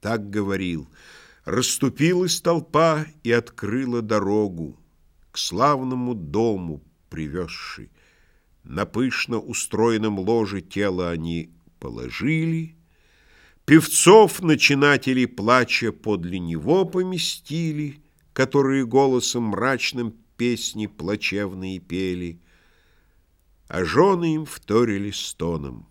Так говорил. Расступилась толпа и открыла дорогу К славному дому привезши. На пышно устроенном ложе тело они положили, Певцов, начинателей плача, подле него поместили, Которые голосом мрачным песни плачевные пели, А жены им вторили стоном.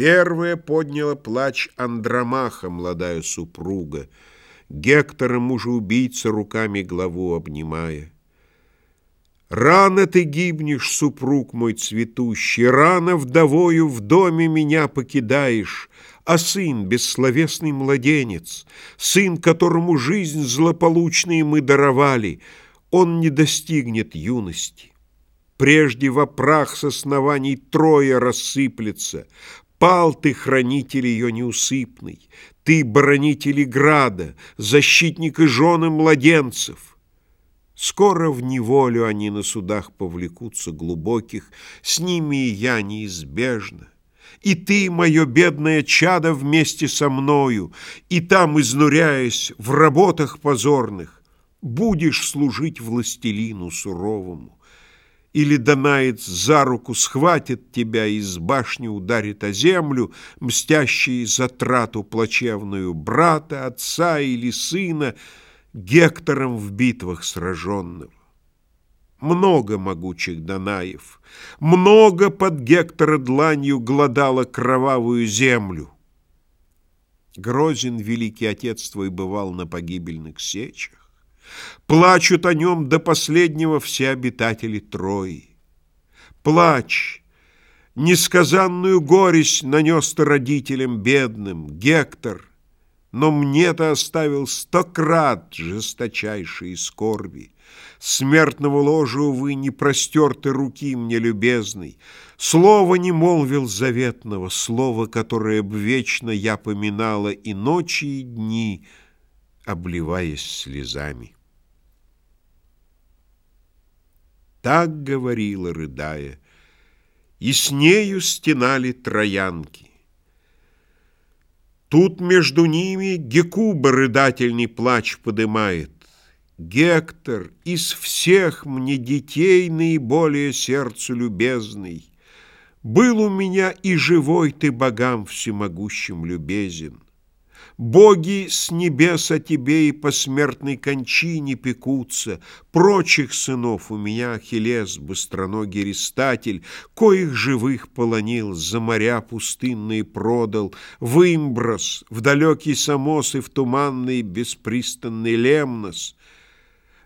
Первая подняла плач Андромаха, молодая супруга, Гектора, мужа-убийца, руками главу обнимая. Рано ты гибнешь, супруг мой цветущий, Рано вдовою в доме меня покидаешь, А сын, бессловесный младенец, Сын, которому жизнь злополучную мы даровали, Он не достигнет юности. Прежде во прах с оснований трое рассыплется, Пал ты, хранитель ее неусыпный, Ты, бронитель града, защитник и жены младенцев. Скоро в неволю они на судах повлекутся глубоких, С ними и я неизбежно. И ты, мое бедное чадо, вместе со мною, И там, изнуряясь в работах позорных, Будешь служить властелину суровому. Или Данаец за руку схватит тебя и с башни ударит о землю, мстящий за трату плачевную брата, отца или сына, Гектором в битвах сраженного. Много могучих Данаев, много под Гектора дланью гладала кровавую землю. Грозен великий отец твой бывал на погибельных сечах. Плачут о нем до последнего все обитатели Трои. Плачь, несказанную горесть нанес ты родителям бедным, Гектор, но мне-то оставил сто крат жесточайшие скорби. Смертного ложа, увы, не простерты руки мне любезной. Слово не молвил заветного, слово, которое б вечно я поминала и ночи, и дни, обливаясь слезами. Так говорила, рыдая, и с нею стенали троянки. Тут между ними Гекуба рыдательный плач подымает. Гектор, из всех мне детей наиболее сердцу любезный, Был у меня и живой ты богам всемогущим любезен. Боги с небес о тебе и по смертной кончине пекутся. Прочих сынов у меня Ахиллес, быстроногий рестатель, Коих живых полонил, за моря пустынные продал, В Имброс, в далекий Самос и в туманный беспристанный Лемнос.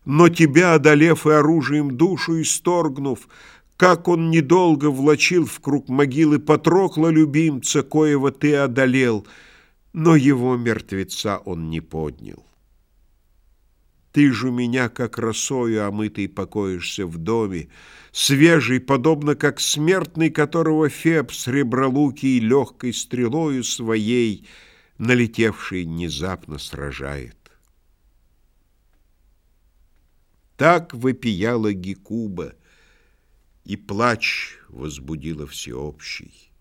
Но тебя, одолев и оружием душу исторгнув, как он недолго влачил в круг могилы Патрокла любимца, коего ты одолел — но его мертвеца он не поднял. Ты же меня, как росою омытый, покоишься в доме, свежий, подобно как смертный, которого Феб с ребролукий легкой стрелою своей, налетевший, внезапно сражает. Так вопияла Гекуба, и плач возбудила всеобщий.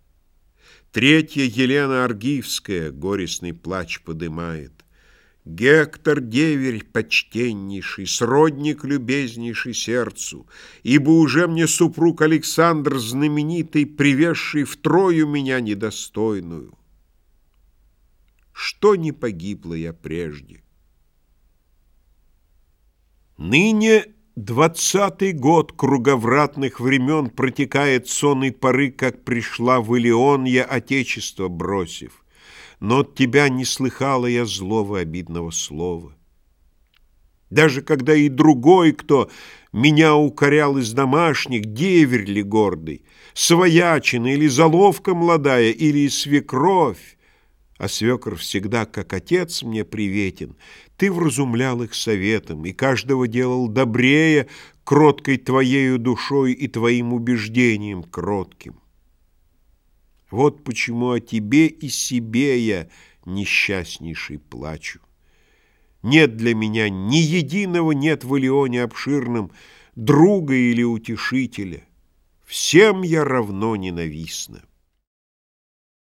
Третья Елена Аргивская горестный плач подымает. Гектор деверь почтеннейший, сродник любезнейший сердцу, Ибо уже мне супруг Александр знаменитый, Привезший втрою меня недостойную. Что не погибла я прежде? Ныне Двадцатый год круговратных времен протекает сонной поры, как пришла в Илионья отечество бросив, но от тебя не слыхала я злого обидного слова. Даже когда и другой, кто меня укорял из домашних, деверь ли гордый, своячина или заловка молодая, или свекровь, а свекр всегда, как отец, мне приветен, ты вразумлял их советом, и каждого делал добрее, кроткой твоею душой и твоим убеждением кротким. Вот почему о тебе и себе я несчастнейший плачу. Нет для меня ни единого нет в Илионе обширном друга или утешителя. Всем я равно ненавистна.